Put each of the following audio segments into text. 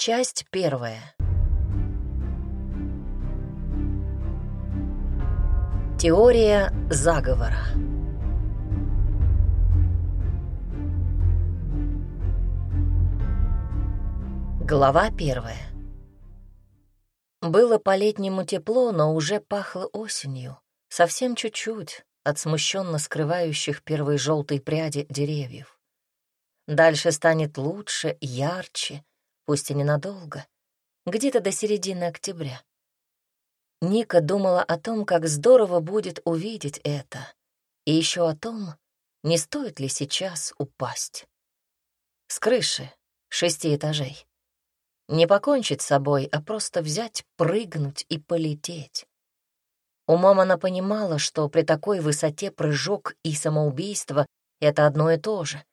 Часть первая. Теория заговора. Глава первая. Было по-летнему тепло, но уже пахло осенью. Совсем чуть-чуть от смущенно скрывающих первые желтые пряди деревьев. Дальше станет лучше, ярче, пусть и ненадолго, где-то до середины октября. Ника думала о том, как здорово будет увидеть это, и еще о том, не стоит ли сейчас упасть. С крыши, шести этажей. Не покончить с собой, а просто взять, прыгнуть и полететь. Умом она понимала, что при такой высоте прыжок и самоубийство — это одно и то же.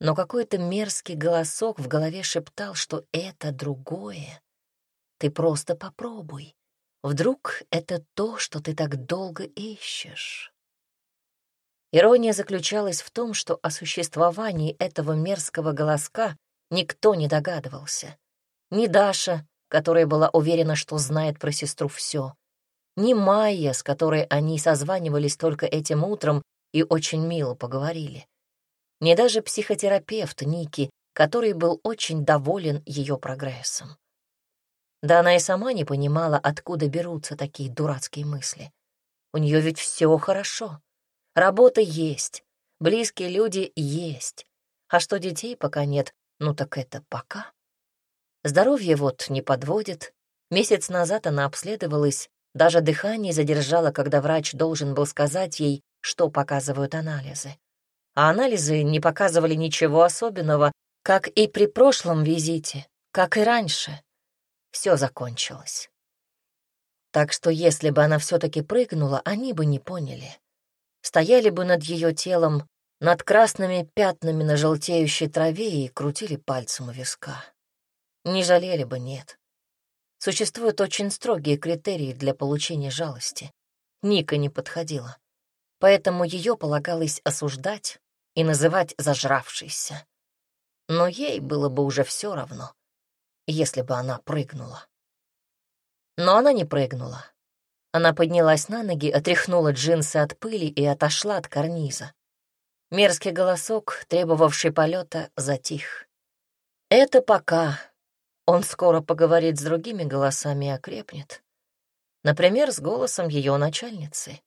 Но какой-то мерзкий голосок в голове шептал, что это другое. Ты просто попробуй. Вдруг это то, что ты так долго ищешь. Ирония заключалась в том, что о существовании этого мерзкого голоска никто не догадывался. Ни Даша, которая была уверена, что знает про сестру все, ни Майя, с которой они созванивались только этим утром и очень мило поговорили, ни даже психотерапевт Ники, который был очень доволен ее прогрессом. Да она и сама не понимала, откуда берутся такие дурацкие мысли. У нее ведь все хорошо. Работа есть, близкие люди есть. А что детей пока нет, ну так это пока. Здоровье вот не подводит. Месяц назад она обследовалась, даже дыхание задержала, когда врач должен был сказать ей, что показывают анализы. А анализы не показывали ничего особенного, как и при прошлом визите, как и раньше. Все закончилось. Так что если бы она все-таки прыгнула, они бы не поняли. Стояли бы над ее телом, над красными пятнами на желтеющей траве и крутили пальцем у виска. Не жалели бы, нет. Существуют очень строгие критерии для получения жалости. Ника не подходила. Поэтому ее полагалось осуждать и называть зажравшейся. Но ей было бы уже все равно, если бы она прыгнула. Но она не прыгнула. Она поднялась на ноги, отряхнула джинсы от пыли и отошла от карниза. Мерзкий голосок, требовавший полета, затих. Это пока, он скоро поговорит с другими голосами и окрепнет. Например, с голосом ее начальницы.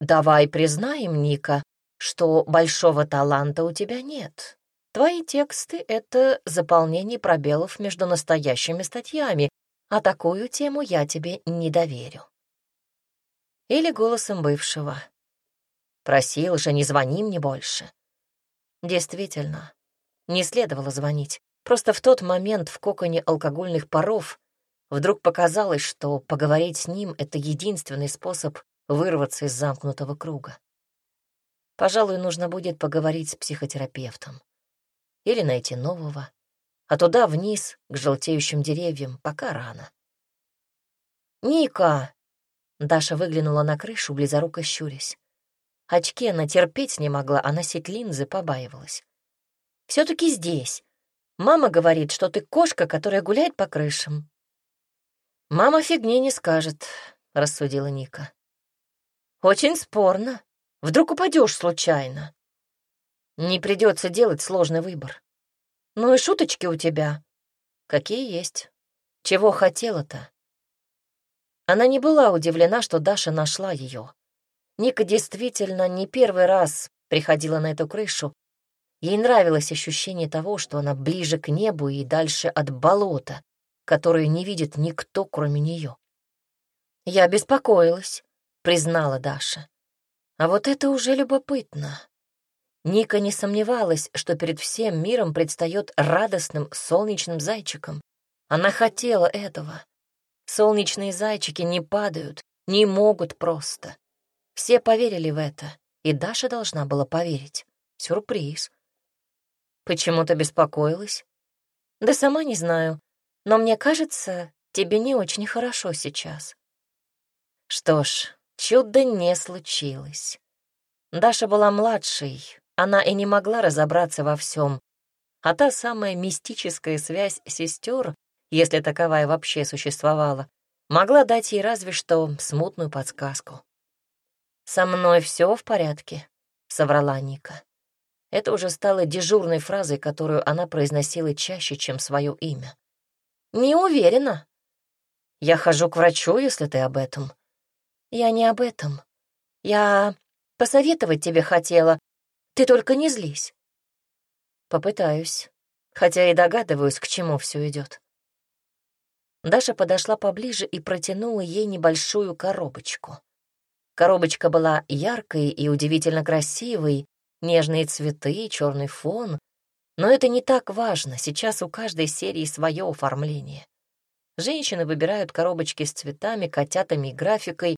«Давай признаем, Ника, что большого таланта у тебя нет. Твои тексты — это заполнение пробелов между настоящими статьями, а такую тему я тебе не доверю». Или голосом бывшего. «Просил же, не звони мне больше». Действительно, не следовало звонить. Просто в тот момент в коконе алкогольных паров вдруг показалось, что поговорить с ним — это единственный способ вырваться из замкнутого круга. Пожалуй, нужно будет поговорить с психотерапевтом. Или найти нового. А туда вниз, к желтеющим деревьям, пока рано. «Ника!» — Даша выглянула на крышу, близоруко щурясь. Очки она терпеть не могла, а носить линзы побаивалась. все таки здесь. Мама говорит, что ты кошка, которая гуляет по крышам». «Мама фигни не скажет», — рассудила Ника. «Очень спорно. Вдруг упадешь случайно. Не придется делать сложный выбор. Ну и шуточки у тебя. Какие есть. Чего хотела-то?» Она не была удивлена, что Даша нашла ее. Ника действительно не первый раз приходила на эту крышу, Ей нравилось ощущение того, что она ближе к небу и дальше от болота, которое не видит никто, кроме нее. «Я беспокоилась», — признала Даша. «А вот это уже любопытно». Ника не сомневалась, что перед всем миром предстает радостным солнечным зайчиком. Она хотела этого. Солнечные зайчики не падают, не могут просто. Все поверили в это, и Даша должна была поверить. Сюрприз. Почему то беспокоилась? Да сама не знаю, но мне кажется, тебе не очень хорошо сейчас. Что ж, чудо не случилось. Даша была младшей, она и не могла разобраться во всем, а та самая мистическая связь сестер, если таковая вообще существовала, могла дать ей разве что смутную подсказку. «Со мной все в порядке», — соврала Ника. Это уже стало дежурной фразой, которую она произносила чаще, чем свое имя. «Не уверена». «Я хожу к врачу, если ты об этом». «Я не об этом. Я посоветовать тебе хотела. Ты только не злись». «Попытаюсь, хотя и догадываюсь, к чему все идет. Даша подошла поближе и протянула ей небольшую коробочку. Коробочка была яркой и удивительно красивой, нежные цветы, черный фон. Но это не так важно, сейчас у каждой серии свое оформление. Женщины выбирают коробочки с цветами, котятами и графикой,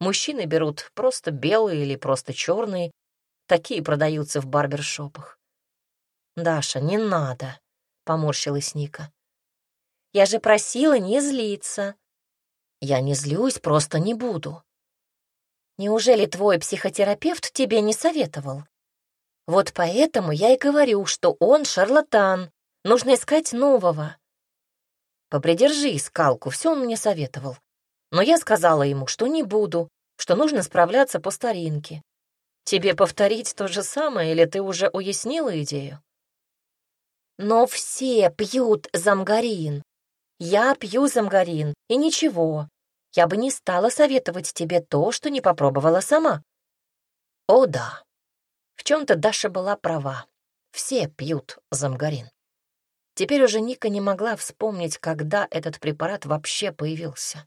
мужчины берут просто белые или просто черные, такие продаются в барбершопах. «Даша, не надо», — поморщилась Ника. Я же просила не злиться. Я не злюсь, просто не буду. Неужели твой психотерапевт тебе не советовал? Вот поэтому я и говорю, что он шарлатан. Нужно искать нового. Попридержи скалку, все он мне советовал. Но я сказала ему, что не буду, что нужно справляться по старинке. Тебе повторить то же самое, или ты уже уяснила идею? Но все пьют замгарин. Я пью замгарин, и ничего. Я бы не стала советовать тебе то, что не попробовала сама. О, да. В чем-то Даша была права. Все пьют замгарин. Теперь уже Ника не могла вспомнить, когда этот препарат вообще появился.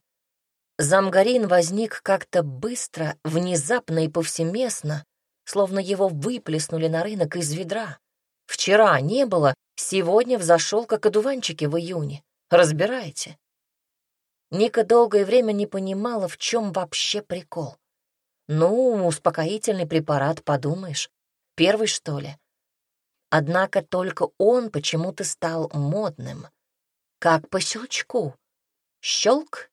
Замгарин возник как-то быстро, внезапно и повсеместно, словно его выплеснули на рынок из ведра. Вчера не было, сегодня взошел, как одуванчики в июне. Разбираете? Ника долгое время не понимала, в чем вообще прикол. Ну, успокоительный препарат, подумаешь. Первый, что ли? Однако только он почему-то стал модным. Как по щелчку. Щелк,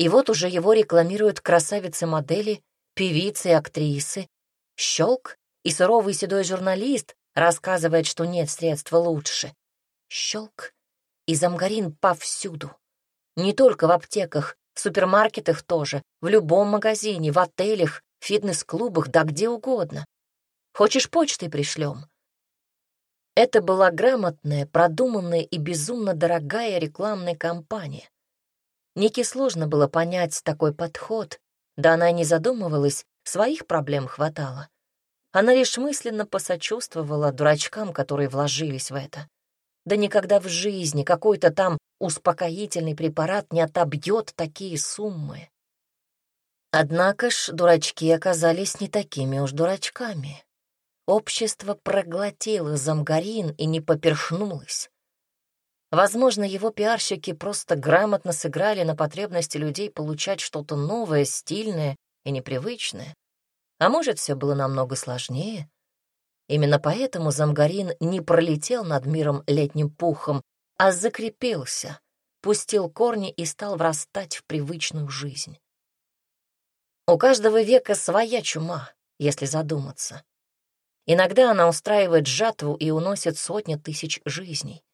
и вот уже его рекламируют красавицы-модели, певицы и актрисы. Щелк, и суровый седой журналист рассказывает, что нет средства лучше. Щелк, и замгарин повсюду. Не только в аптеках, в супермаркетах тоже, в любом магазине, в отелях, фитнес-клубах, да где угодно. Хочешь, почтой пришлем? Это была грамотная, продуманная и безумно дорогая рекламная кампания. Нике сложно было понять такой подход, да она и не задумывалась, своих проблем хватало. Она лишь мысленно посочувствовала дурачкам, которые вложились в это. Да никогда в жизни какой-то там успокоительный препарат не отобьет такие суммы. Однако ж дурачки оказались не такими уж дурачками. Общество проглотило замгарин и не поперхнулось. Возможно, его пиарщики просто грамотно сыграли на потребности людей получать что-то новое, стильное и непривычное. А может, все было намного сложнее? Именно поэтому Замгарин не пролетел над миром летним пухом, а закрепился, пустил корни и стал врастать в привычную жизнь. У каждого века своя чума, если задуматься. Иногда она устраивает жатву и уносит сотни тысяч жизней.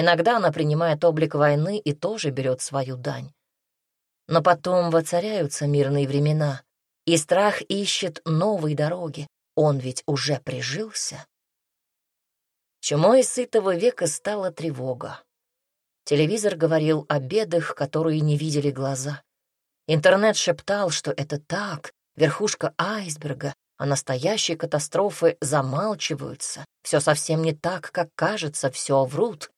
Иногда она принимает облик войны и тоже берет свою дань. Но потом воцаряются мирные времена, и страх ищет новые дороги, он ведь уже прижился. Чумой сытого века стала тревога. Телевизор говорил о бедах, которые не видели глаза. Интернет шептал, что это так, верхушка айсберга, а настоящие катастрофы замалчиваются. Все совсем не так, как кажется, все врут.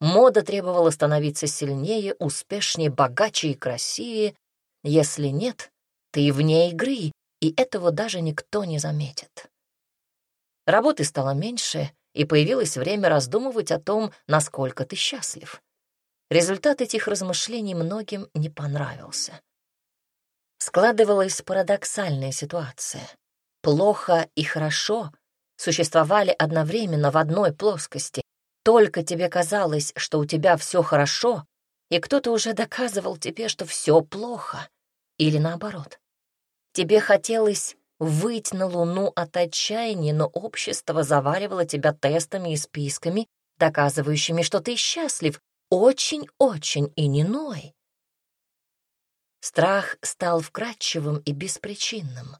Мода требовала становиться сильнее, успешнее, богаче и красивее. Если нет, ты вне игры, и этого даже никто не заметит. Работы стало меньше, и появилось время раздумывать о том, насколько ты счастлив. Результат этих размышлений многим не понравился. Складывалась парадоксальная ситуация. Плохо и хорошо существовали одновременно в одной плоскости. Только тебе казалось, что у тебя все хорошо, и кто-то уже доказывал тебе, что все плохо, или наоборот. Тебе хотелось выйти на Луну от отчаяния, но общество заваливало тебя тестами и списками, доказывающими, что ты счастлив, очень-очень и не ной. Страх стал вкрадчивым и беспричинным.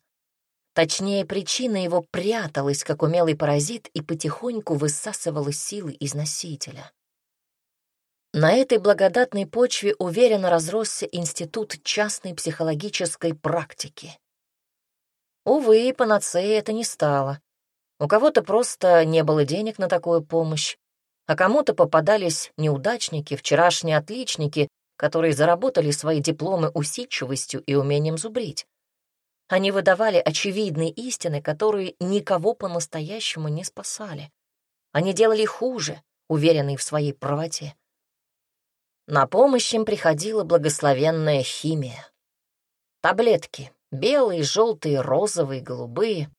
Точнее, причина его пряталась, как умелый паразит, и потихоньку высасывала силы из носителя. На этой благодатной почве уверенно разросся институт частной психологической практики. Увы, панацеей это не стало. У кого-то просто не было денег на такую помощь, а кому-то попадались неудачники, вчерашние отличники, которые заработали свои дипломы усидчивостью и умением зубрить. Они выдавали очевидные истины, которые никого по-настоящему не спасали. Они делали хуже, уверенные в своей правоте. На помощь им приходила благословенная химия. Таблетки — белые, желтые, розовые, голубые,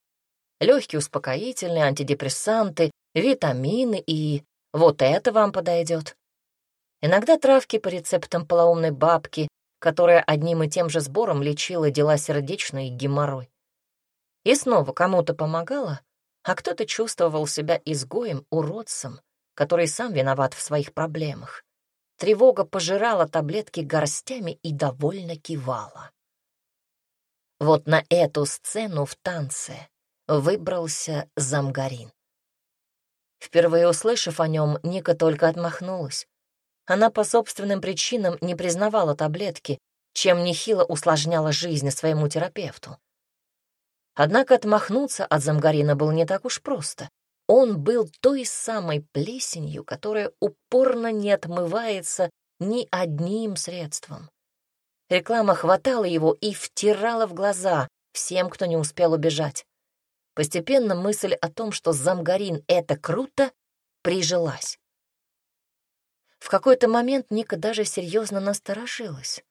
легкие успокоительные, антидепрессанты, витамины и вот это вам подойдет. Иногда травки по рецептам полоумной бабки, которая одним и тем же сбором лечила дела сердечные и геморрой. И снова кому-то помогала, а кто-то чувствовал себя изгоем, уродцем, который сам виноват в своих проблемах. Тревога пожирала таблетки горстями и довольно кивала. Вот на эту сцену в танце выбрался Замгарин. Впервые услышав о нем, Ника только отмахнулась. Она по собственным причинам не признавала таблетки, чем нехило усложняла жизнь своему терапевту. Однако отмахнуться от Замгарина было не так уж просто. Он был той самой плесенью, которая упорно не отмывается ни одним средством. Реклама хватала его и втирала в глаза всем, кто не успел убежать. Постепенно мысль о том, что Замгарин — это круто, прижилась. В какой-то момент Ника даже серьезно насторожилась.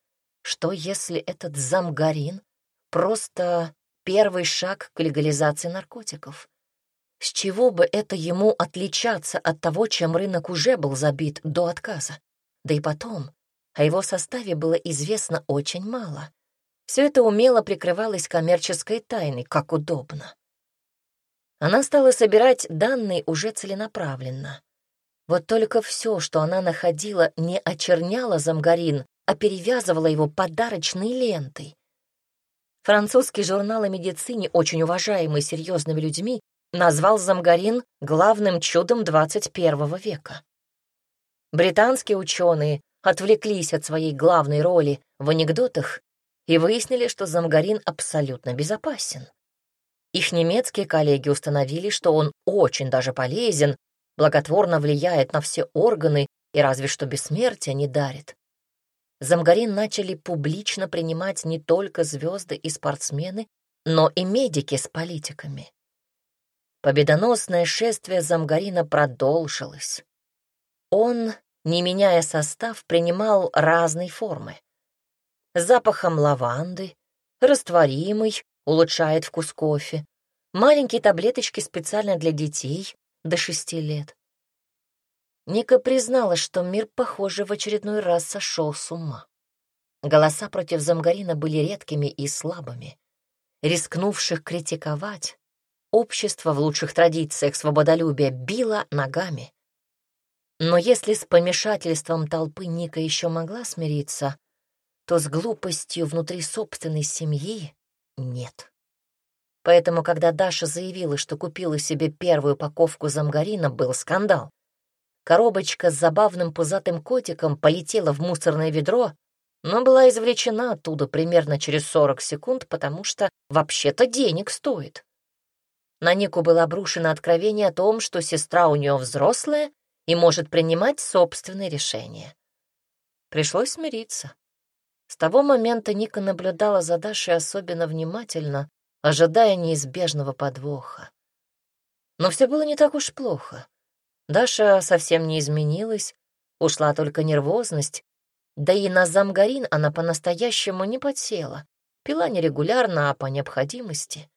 Что если этот замгарин — просто первый шаг к легализации наркотиков? С чего бы это ему отличаться от того, чем рынок уже был забит до отказа? Да и потом, о его составе было известно очень мало. Все это умело прикрывалось коммерческой тайной, как удобно. Она стала собирать данные уже целенаправленно. Вот только все, что она находила, не очерняло замгарин, а перевязывало его подарочной лентой. Французский журнал о медицине, очень уважаемый серьезными людьми, назвал замгарин главным чудом 21 века. Британские ученые отвлеклись от своей главной роли в анекдотах и выяснили, что замгарин абсолютно безопасен. Их немецкие коллеги установили, что он очень даже полезен благотворно влияет на все органы и разве что бессмертие не дарит. Замгарин начали публично принимать не только звезды и спортсмены, но и медики с политиками. Победоносное шествие Замгарина продолжилось. Он, не меняя состав, принимал разные формы. запахом лаванды, растворимый, улучшает вкус кофе, маленькие таблеточки специально для детей, до шести лет. Ника признала, что мир, похоже, в очередной раз сошел с ума. Голоса против Замгарина были редкими и слабыми. Рискнувших критиковать, общество в лучших традициях свободолюбия било ногами. Но если с помешательством толпы Ника еще могла смириться, то с глупостью внутри собственной семьи нет. Поэтому, когда Даша заявила, что купила себе первую упаковку замгарина, был скандал. Коробочка с забавным пузатым котиком полетела в мусорное ведро, но была извлечена оттуда примерно через 40 секунд, потому что вообще-то денег стоит. На Нику было обрушено откровение о том, что сестра у нее взрослая и может принимать собственные решения. Пришлось смириться. С того момента Ника наблюдала за Дашей особенно внимательно, ожидая неизбежного подвоха. Но все было не так уж плохо. Даша совсем не изменилась, ушла только нервозность, да и на замгарин она по-настоящему не подсела, пила нерегулярно, а по необходимости.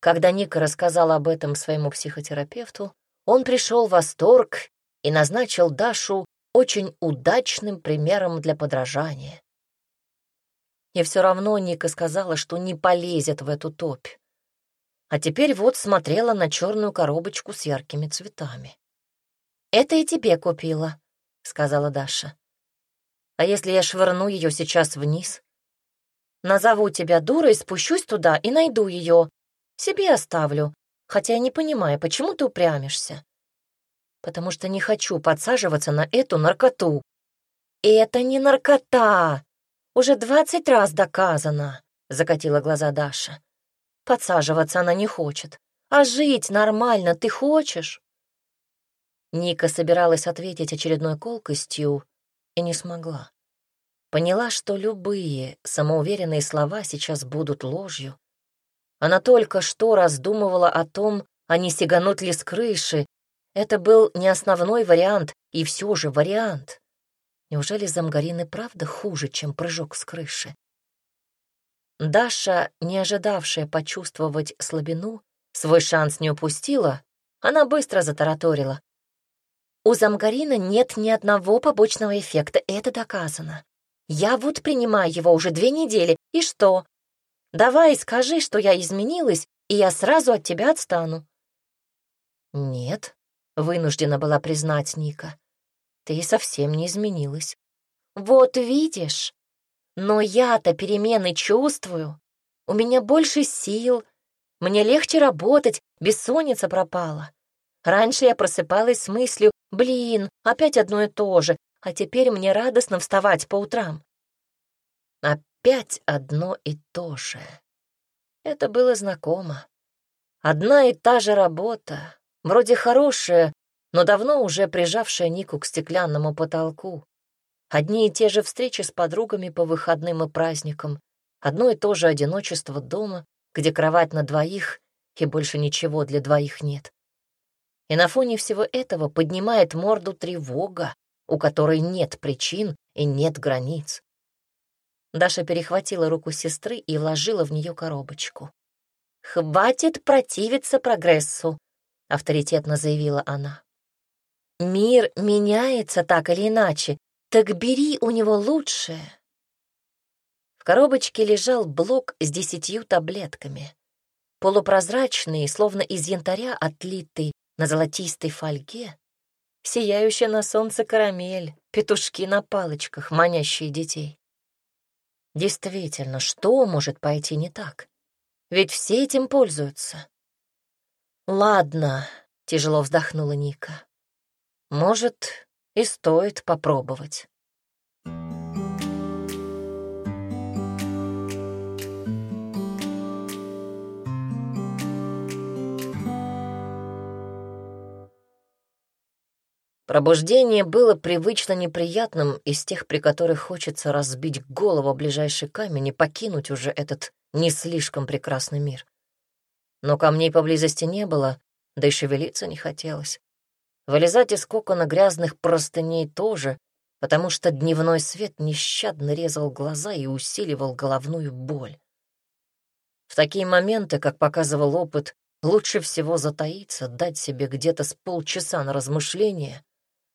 Когда Ника рассказала об этом своему психотерапевту, он пришел в восторг и назначил Дашу очень удачным примером для подражания. И все равно Ника сказала, что не полезет в эту топь. А теперь вот смотрела на черную коробочку с яркими цветами. Это и тебе купила», — сказала Даша. «А если я швырну ее сейчас вниз? Назову тебя дурой, спущусь туда и найду ее. Себе оставлю, хотя я не понимаю, почему ты упрямишься. Потому что не хочу подсаживаться на эту наркоту. Это не наркота, уже двадцать раз доказано, закатила глаза Даша. Подсаживаться она не хочет. А жить нормально ты хочешь? Ника собиралась ответить очередной колкостью и не смогла. Поняла, что любые самоуверенные слова сейчас будут ложью. Она только что раздумывала о том, а не сиганут ли с крыши. Это был не основной вариант, и все же вариант. Неужели замгарин и правда хуже, чем прыжок с крыши? Даша, не ожидавшая почувствовать слабину, свой шанс не упустила. Она быстро затараторила. У замгарина нет ни одного побочного эффекта, это доказано. Я вот принимаю его уже две недели, и что? Давай скажи, что я изменилась, и я сразу от тебя отстану. Нет, вынуждена была признать Ника. Ты совсем не изменилась. Вот видишь, но я-то перемены чувствую. У меня больше сил, мне легче работать, бессонница пропала. Раньше я просыпалась с мыслью Блин, опять одно и то же, а теперь мне радостно вставать по утрам. Опять одно и то же. Это было знакомо. Одна и та же работа, вроде хорошая, но давно уже прижавшая Нику к стеклянному потолку. Одни и те же встречи с подругами по выходным и праздникам, одно и то же одиночество дома, где кровать на двоих и больше ничего для двоих нет. И на фоне всего этого поднимает морду тревога, у которой нет причин и нет границ. Даша перехватила руку сестры и вложила в нее коробочку. «Хватит противиться прогрессу», — авторитетно заявила она. «Мир меняется так или иначе, так бери у него лучшее». В коробочке лежал блок с десятью таблетками. Полупрозрачный, словно из янтаря отлитый, на золотистой фольге, сияющая на солнце карамель, петушки на палочках, манящие детей. Действительно, что может пойти не так? Ведь все этим пользуются. Ладно, тяжело вздохнула Ника. Может, и стоит попробовать. Пробуждение было привычно неприятным из тех, при которых хочется разбить голову ближайший камень и покинуть уже этот не слишком прекрасный мир. Но камней поблизости не было, да и шевелиться не хотелось. Вылезать из кокона грязных простыней тоже, потому что дневной свет нещадно резал глаза и усиливал головную боль. В такие моменты, как показывал опыт, лучше всего затаиться, дать себе где-то с полчаса на размышление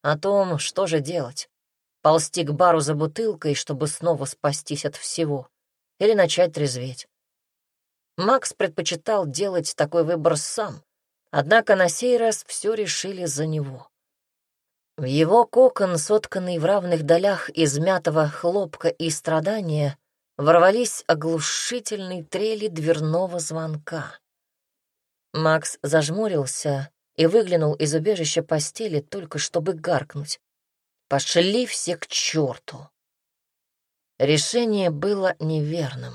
о том, что же делать. Ползти к бару за бутылкой, чтобы снова спастись от всего, или начать трезветь. Макс предпочитал делать такой выбор сам, однако на сей раз все решили за него. В его кокон, сотканный в равных долях из мятого хлопка и страдания, ворвались оглушительные трели дверного звонка. Макс зажмурился и выглянул из убежища постели только чтобы гаркнуть. Пошли все к черту. Решение было неверным.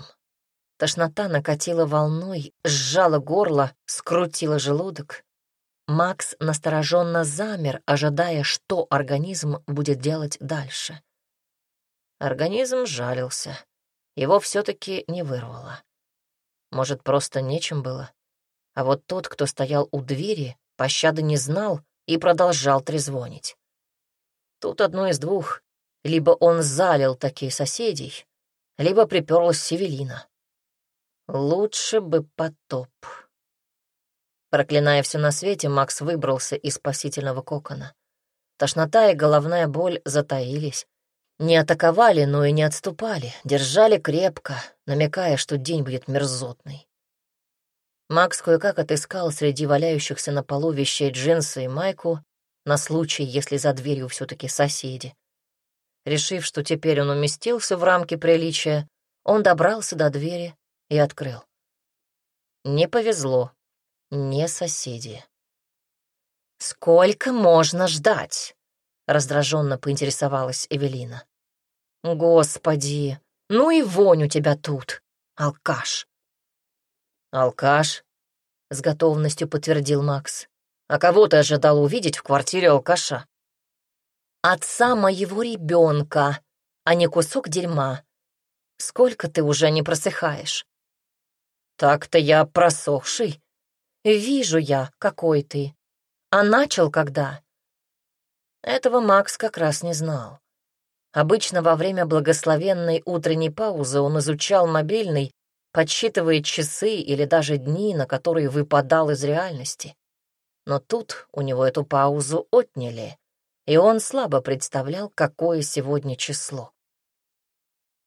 Тошнота накатила волной, сжала горло, скрутила желудок. Макс настороженно замер, ожидая, что организм будет делать дальше. Организм жалился. Его все-таки не вырвало. Может, просто нечем было? А вот тот, кто стоял у двери, пощады не знал и продолжал трезвонить. Тут одно из двух. Либо он залил такие соседей, либо приперлась Севелина. Лучше бы потоп. Проклиная все на свете, Макс выбрался из спасительного кокона. Тошнота и головная боль затаились. Не атаковали, но и не отступали, держали крепко, намекая, что день будет мерзотный. Макс кое-как отыскал среди валяющихся на полу вещей джинсы и майку, на случай, если за дверью все-таки соседи. Решив, что теперь он уместился в рамки приличия, он добрался до двери и открыл. Не повезло, не соседи. «Сколько можно ждать?» — раздраженно поинтересовалась Эвелина. «Господи, ну и вонь у тебя тут, алкаш!» «Алкаш?» — с готовностью подтвердил Макс. «А кого ты ожидал увидеть в квартире алкаша?» «Отца моего ребенка, а не кусок дерьма. Сколько ты уже не просыхаешь?» «Так-то я просохший. Вижу я, какой ты. А начал когда?» Этого Макс как раз не знал. Обычно во время благословенной утренней паузы он изучал мобильный, подсчитывая часы или даже дни, на которые выпадал из реальности. Но тут у него эту паузу отняли, и он слабо представлял, какое сегодня число.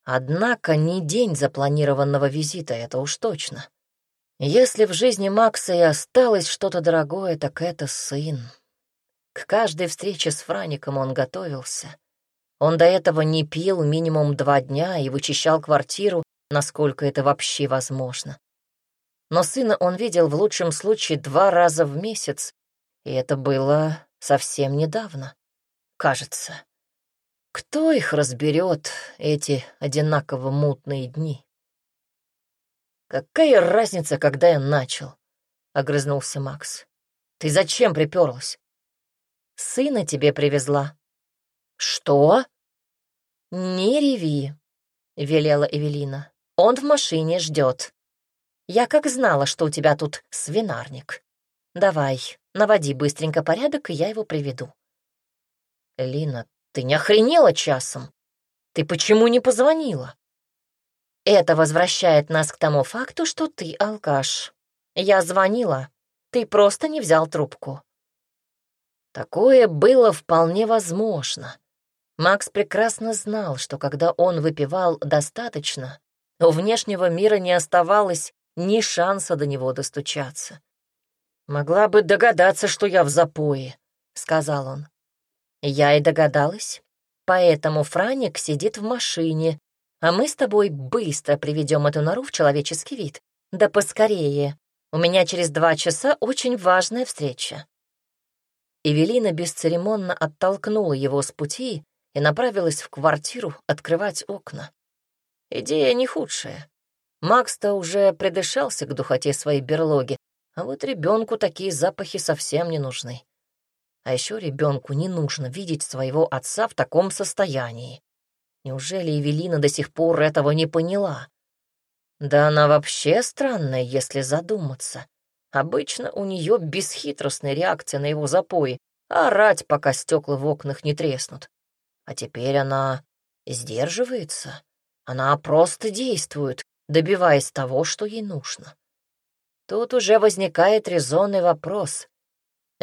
Однако не день запланированного визита, это уж точно. Если в жизни Макса и осталось что-то дорогое, так это сын. К каждой встрече с Фраником он готовился. Он до этого не пил минимум два дня и вычищал квартиру, насколько это вообще возможно. Но сына он видел в лучшем случае два раза в месяц, и это было совсем недавно, кажется. Кто их разберет, эти одинаково мутные дни? «Какая разница, когда я начал?» — огрызнулся Макс. «Ты зачем приперлась?» «Сына тебе привезла». «Что?» «Не реви», — велела Эвелина. «Он в машине ждет. Я как знала, что у тебя тут свинарник. Давай, наводи быстренько порядок, и я его приведу». «Лина, ты не охренела часом? Ты почему не позвонила?» Это возвращает нас к тому факту, что ты алкаш. Я звонила, ты просто не взял трубку. Такое было вполне возможно. Макс прекрасно знал, что когда он выпивал достаточно, у внешнего мира не оставалось ни шанса до него достучаться. «Могла бы догадаться, что я в запое», — сказал он. Я и догадалась. Поэтому Франик сидит в машине, а мы с тобой быстро приведем эту нору в человеческий вид. Да поскорее. У меня через два часа очень важная встреча». Эвелина бесцеремонно оттолкнула его с пути и направилась в квартиру открывать окна. Идея не худшая. Макс-то уже придышался к духоте своей берлоги, а вот ребенку такие запахи совсем не нужны. А еще ребенку не нужно видеть своего отца в таком состоянии. Неужели Эвелина до сих пор этого не поняла? Да она вообще странная, если задуматься. Обычно у нее бесхитростная реакция на его запои — орать, пока стекла в окнах не треснут. А теперь она сдерживается. Она просто действует, добиваясь того, что ей нужно. Тут уже возникает резонный вопрос.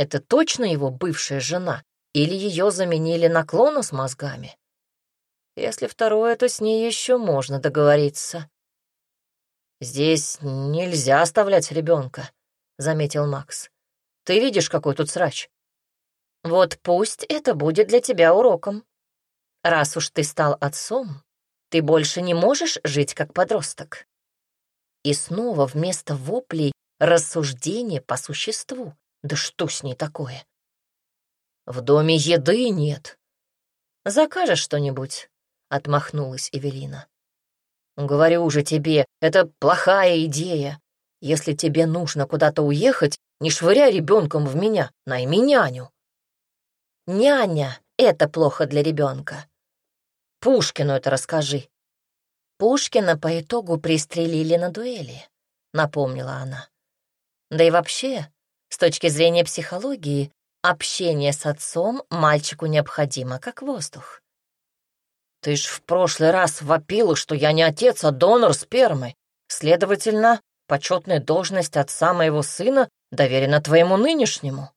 Это точно его бывшая жена или ее заменили на клона с мозгами? Если второе, то с ней еще можно договориться. «Здесь нельзя оставлять ребенка», — заметил Макс. «Ты видишь, какой тут срач?» «Вот пусть это будет для тебя уроком. Раз уж ты стал отцом, ты больше не можешь жить как подросток». И снова вместо воплей рассуждение по существу. Да что с ней такое? В доме еды нет. Закажешь что-нибудь? отмахнулась Эвелина. «Говорю же тебе, это плохая идея. Если тебе нужно куда-то уехать, не швыряй ребенком в меня, найми няню». «Няня — это плохо для ребенка. Пушкину это расскажи». Пушкина по итогу пристрелили на дуэли, напомнила она. Да и вообще, с точки зрения психологии, общение с отцом мальчику необходимо, как воздух. Ты ж в прошлый раз вопила, что я не отец, а донор спермы. Следовательно, почетная должность отца моего сына доверена твоему нынешнему.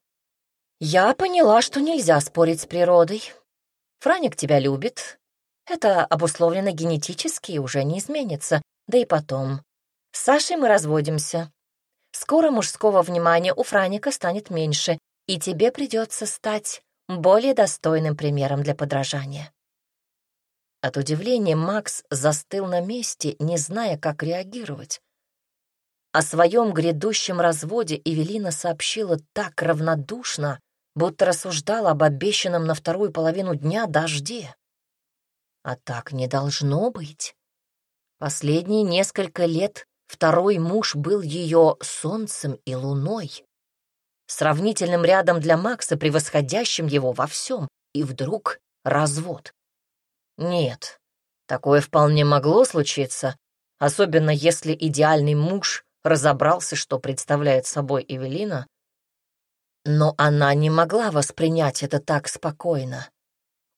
Я поняла, что нельзя спорить с природой. Франик тебя любит. Это обусловлено генетически и уже не изменится. Да и потом. С Сашей мы разводимся. Скоро мужского внимания у Франика станет меньше, и тебе придется стать более достойным примером для подражания. От удивления Макс застыл на месте, не зная, как реагировать. О своем грядущем разводе Эвелина сообщила так равнодушно, будто рассуждала об обещанном на вторую половину дня дожде. А так не должно быть. Последние несколько лет второй муж был ее солнцем и луной, сравнительным рядом для Макса, превосходящим его во всем, и вдруг развод. Нет, такое вполне могло случиться, особенно если идеальный муж разобрался, что представляет собой Эвелина, но она не могла воспринять это так спокойно.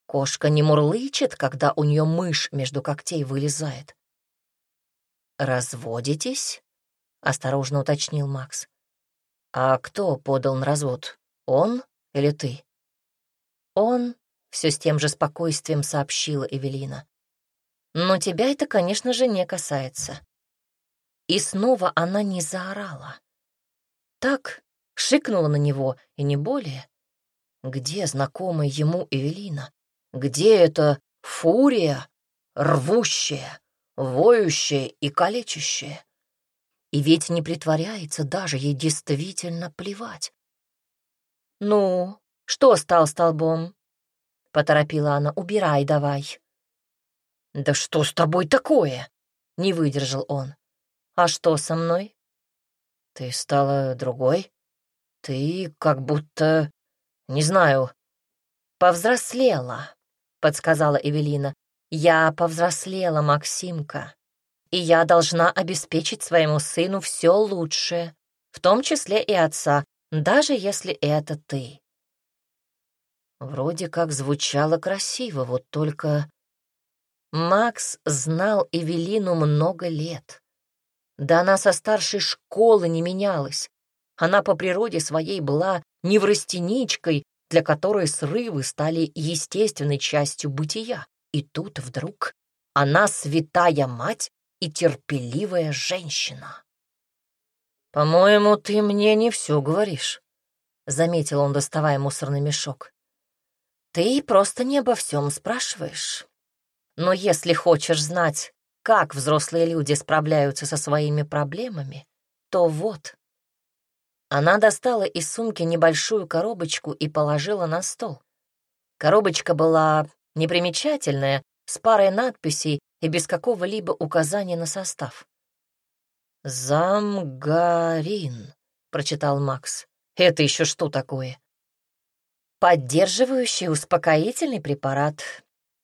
Кошка не мурлычет, когда у нее мышь между когтей вылезает. «Разводитесь?» — осторожно уточнил Макс. «А кто подал на развод, он или ты?» «Он», — все с тем же спокойствием сообщила Эвелина. «Но тебя это, конечно же, не касается». И снова она не заорала. Так шикнула на него, и не более. Где знакомая ему Эвелина? Где эта фурия, рвущая, воющая и калечащая? И ведь не притворяется даже, ей действительно плевать. «Ну, что стал столбом?» — поторопила она. «Убирай давай». «Да что с тобой такое?» — не выдержал он. «А что со мной?» «Ты стала другой?» «Ты как будто... не знаю...» «Повзрослела», — подсказала Эвелина. «Я повзрослела, Максимка, и я должна обеспечить своему сыну все лучшее, в том числе и отца, даже если это ты». Вроде как звучало красиво, вот только... Макс знал Эвелину много лет. Да она со старшей школы не менялась. Она по природе своей была неврастеничкой, для которой срывы стали естественной частью бытия. И тут вдруг она святая мать и терпеливая женщина. «По-моему, ты мне не все говоришь», — заметил он, доставая мусорный мешок. «Ты просто не обо всем спрашиваешь. Но если хочешь знать, как взрослые люди справляются со своими проблемами, то вот, она достала из сумки небольшую коробочку и положила на стол. Коробочка была непримечательная, с парой надписей и без какого-либо указания на состав. «Замгарин», — прочитал Макс. «Это еще что такое?» «Поддерживающий успокоительный препарат.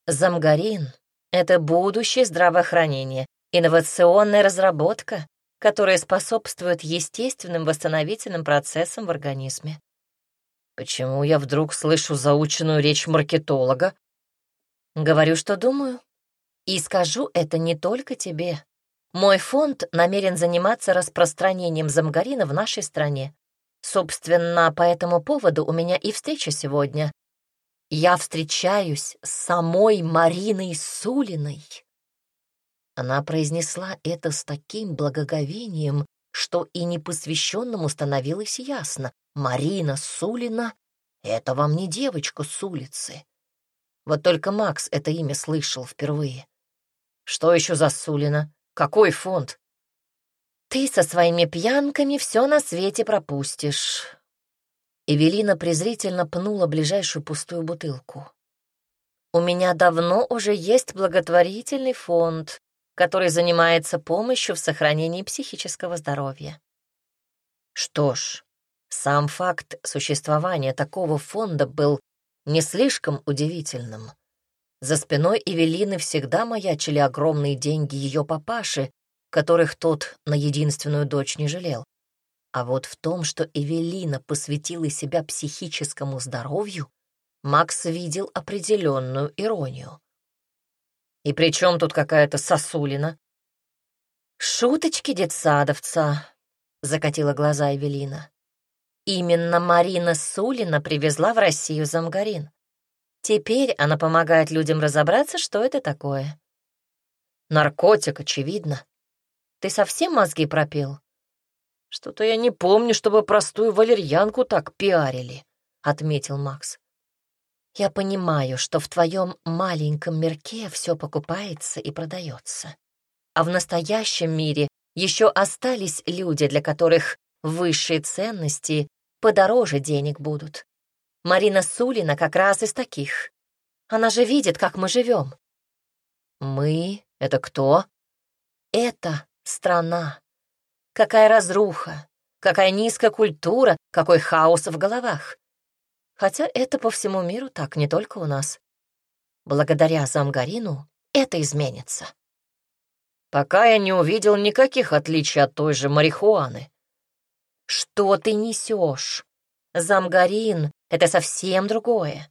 Замгарин — это будущее здравоохранение, инновационная разработка, которые способствуют естественным восстановительным процессам в организме. Почему я вдруг слышу заученную речь маркетолога? Говорю, что думаю. И скажу это не только тебе. Мой фонд намерен заниматься распространением замгарина в нашей стране. Собственно, по этому поводу у меня и встреча сегодня. Я встречаюсь с самой Мариной Сулиной. Она произнесла это с таким благоговением, что и непосвященному становилось ясно. Марина Сулина — это вам не девочка с улицы. Вот только Макс это имя слышал впервые. Что еще за Сулина? Какой фонд? Ты со своими пьянками все на свете пропустишь. Эвелина презрительно пнула ближайшую пустую бутылку. У меня давно уже есть благотворительный фонд, который занимается помощью в сохранении психического здоровья. Что ж, сам факт существования такого фонда был не слишком удивительным. За спиной Эвелины всегда маячили огромные деньги ее папаши, которых тот на единственную дочь не жалел. А вот в том, что Эвелина посвятила себя психическому здоровью, Макс видел определенную иронию. И при чем тут какая-то сосулина? «Шуточки детсадовца», — закатила глаза Эвелина. «Именно Марина Сулина привезла в Россию замгарин. Теперь она помогает людям разобраться, что это такое». «Наркотик, очевидно. Ты совсем мозги пропил?» «Что-то я не помню, чтобы простую валерьянку так пиарили», — отметил Макс. «Я понимаю, что в твоем маленьком мирке все покупается и продается. А в настоящем мире еще остались люди, для которых высшие ценности подороже денег будут. Марина Сулина как раз из таких. Она же видит, как мы живем. Мы — это кто? Это страна. Какая разруха, какая низкая культура, какой хаос в головах. Хотя это по всему миру так, не только у нас. Благодаря Замгарину это изменится. Пока я не увидел никаких отличий от той же марихуаны. Что ты несешь? Замгарин — это совсем другое.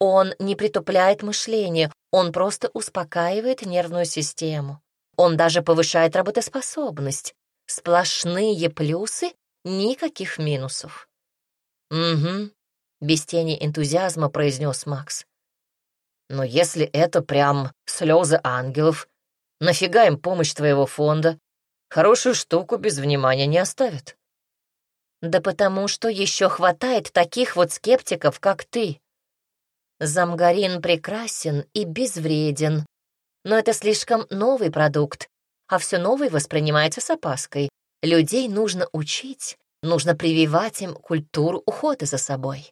Он не притупляет мышление, он просто успокаивает нервную систему. Он даже повышает работоспособность. Сплошные плюсы, никаких минусов. «Угу», — без тени энтузиазма произнес Макс. «Но если это прям слезы ангелов, нафига им помощь твоего фонда? Хорошую штуку без внимания не оставят». «Да потому что еще хватает таких вот скептиков, как ты», Замгарин прекрасен и безвреден, но это слишком новый продукт, а все новое воспринимается с опаской. Людей нужно учить, нужно прививать им культуру ухода за собой.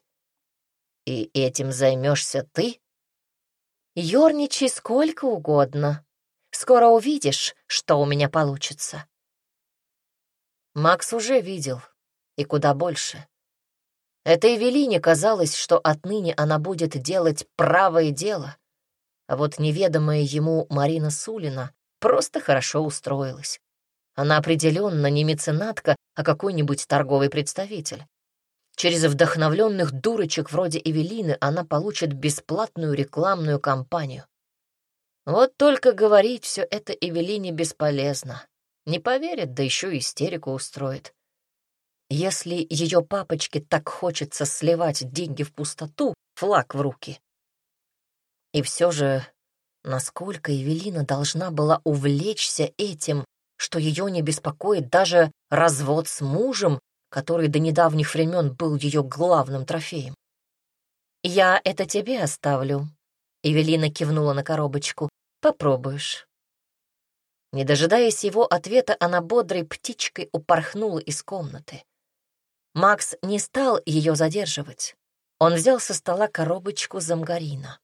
И этим займешься ты? Ёрничай сколько угодно. Скоро увидишь, что у меня получится. Макс уже видел, и куда больше. Этой Эвелине казалось, что отныне она будет делать правое дело, а вот неведомая ему Марина Сулина просто хорошо устроилась. Она определенно не меценатка, а какой-нибудь торговый представитель. Через вдохновленных дурочек вроде Эвелины она получит бесплатную рекламную кампанию. Вот только говорить все это Эвелине бесполезно. Не поверит, да еще истерику устроит. Если ее папочке так хочется сливать деньги в пустоту, флаг в руки. И все же, насколько Евелина должна была увлечься этим, что ее не беспокоит даже развод с мужем, который до недавних времен был ее главным трофеем. «Я это тебе оставлю», — Эвелина кивнула на коробочку. «Попробуешь». Не дожидаясь его ответа, она бодрой птичкой упорхнула из комнаты. Макс не стал ее задерживать. Он взял со стола коробочку замгарина.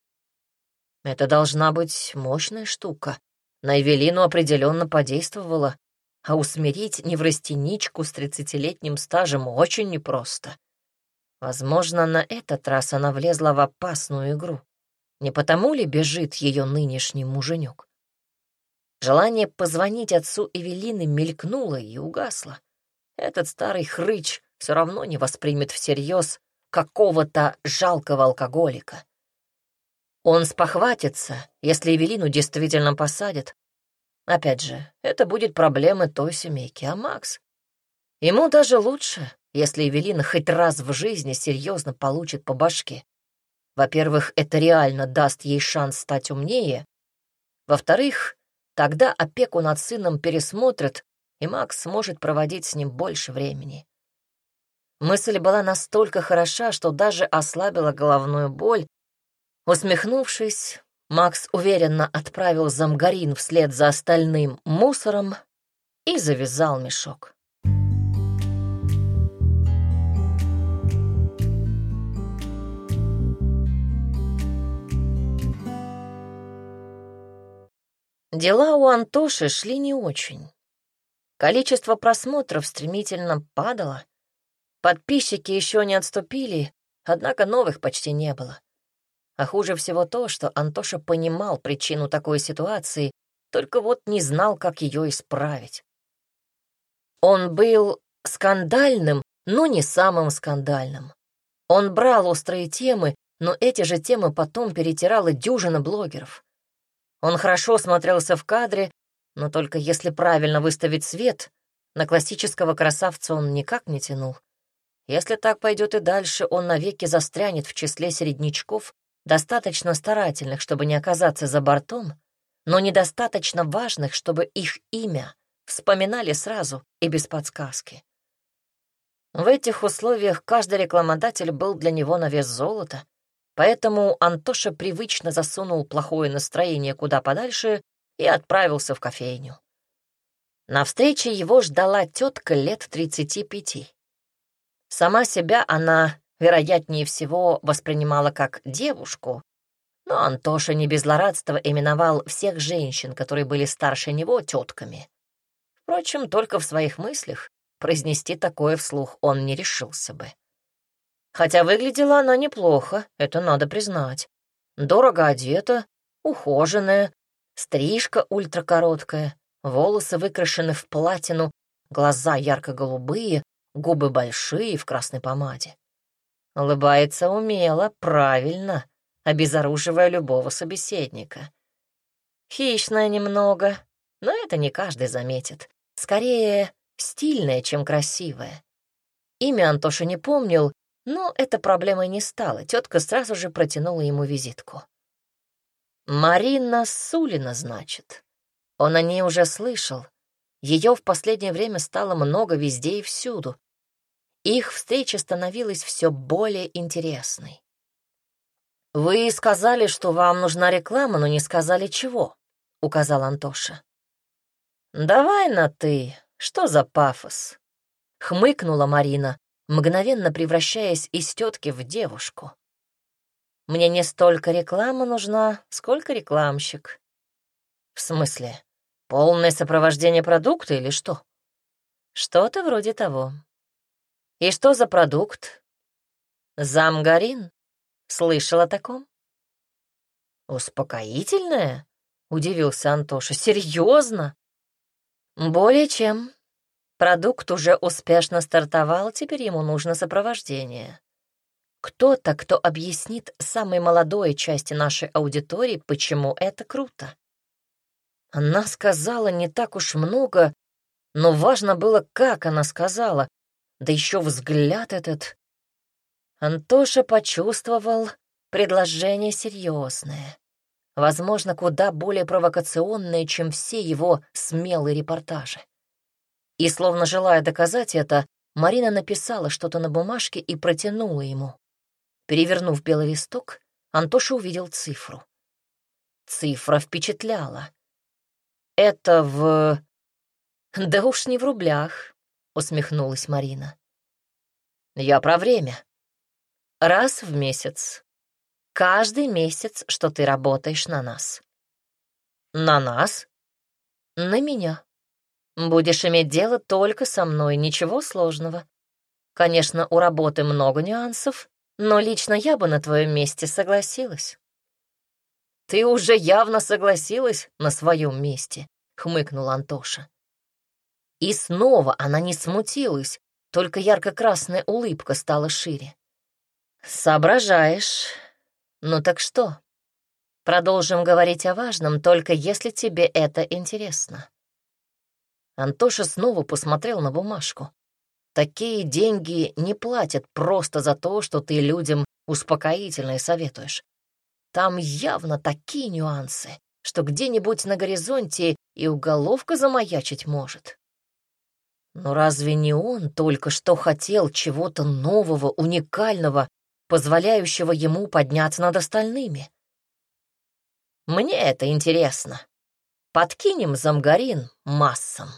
Это должна быть мощная штука. На Эвелину определенно подействовала, а усмирить неврастеничку с тридцатилетним стажем очень непросто. Возможно, на этот раз она влезла в опасную игру. Не потому ли бежит ее нынешний муженек? Желание позвонить отцу Эвелины мелькнуло и угасло. Этот старый хрыч все равно не воспримет всерьез какого-то жалкого алкоголика. Он спохватится, если Эвелину действительно посадят. Опять же, это будет проблемы той семейки, а Макс? Ему даже лучше, если Эвелина хоть раз в жизни серьезно получит по башке. Во-первых, это реально даст ей шанс стать умнее. Во-вторых, тогда опеку над сыном пересмотрят, и Макс сможет проводить с ним больше времени. Мысль была настолько хороша, что даже ослабила головную боль. Усмехнувшись, Макс уверенно отправил замгарин вслед за остальным мусором и завязал мешок. Дела у Антоши шли не очень. Количество просмотров стремительно падало, Подписчики еще не отступили, однако новых почти не было. А хуже всего то, что Антоша понимал причину такой ситуации, только вот не знал, как ее исправить. Он был скандальным, но не самым скандальным. Он брал острые темы, но эти же темы потом перетирала дюжина блогеров. Он хорошо смотрелся в кадре, но только если правильно выставить свет, на классического красавца он никак не тянул. Если так пойдет и дальше, он навеки застрянет в числе середнячков, достаточно старательных, чтобы не оказаться за бортом, но недостаточно важных, чтобы их имя вспоминали сразу и без подсказки. В этих условиях каждый рекламодатель был для него на вес золота, поэтому Антоша привычно засунул плохое настроение куда подальше и отправился в кофейню. На встрече его ждала тетка лет 35. Сама себя она, вероятнее всего, воспринимала как девушку, но Антоша не без злорадства именовал всех женщин, которые были старше него, тетками. Впрочем, только в своих мыслях произнести такое вслух он не решился бы. Хотя выглядела она неплохо, это надо признать. Дорого одета, ухоженная, стрижка ультракороткая, волосы выкрашены в платину, глаза ярко-голубые, губы большие в красной помаде. Улыбается умело, правильно, обезоруживая любого собеседника. Хищная немного, но это не каждый заметит. Скорее, стильная, чем красивая. Имя Антоша не помнил, но эта проблемой не стала. Тетка сразу же протянула ему визитку. «Марина Сулина, значит. Он о ней уже слышал. Ее в последнее время стало много везде и всюду. Их встреча становилась все более интересной. «Вы сказали, что вам нужна реклама, но не сказали чего», — указал Антоша. «Давай на «ты», что за пафос?» — хмыкнула Марина, мгновенно превращаясь из тетки в девушку. «Мне не столько реклама нужна, сколько рекламщик». «В смысле, полное сопровождение продукта или что?» «Что-то вроде того». «И что за продукт?» «Замгарин. Слышал о таком?» «Успокоительное?» — удивился Антоша. «Серьезно?» «Более чем. Продукт уже успешно стартовал, теперь ему нужно сопровождение. Кто-то, кто объяснит самой молодой части нашей аудитории, почему это круто. Она сказала не так уж много, но важно было, как она сказала, да еще взгляд этот. Антоша почувствовал предложение серьезное, возможно, куда более провокационное, чем все его смелые репортажи. И, словно желая доказать это, Марина написала что-то на бумажке и протянула ему. Перевернув белый листок, Антоша увидел цифру. Цифра впечатляла. «Это в...» «Да уж не в рублях», — усмехнулась Марина. «Я про время. Раз в месяц. Каждый месяц, что ты работаешь на нас». «На нас?» «На меня», Будешь иметь дело только со мной, ничего сложного. Конечно, у работы много нюансов, но лично я бы на твоем месте согласилась. Ты уже явно согласилась на своем месте, хмыкнул Антоша. И снова она не смутилась, только ярко-красная улыбка стала шире. Соображаешь. Ну так что? Продолжим говорить о важном, только если тебе это интересно. Антоша снова посмотрел на бумажку. Такие деньги не платят просто за то, что ты людям успокоительное советуешь. Там явно такие нюансы, что где-нибудь на горизонте и уголовка замаячить может. Но разве не он только что хотел чего-то нового, уникального, позволяющего ему подняться над остальными? Мне это интересно. Подкинем замгарин массам.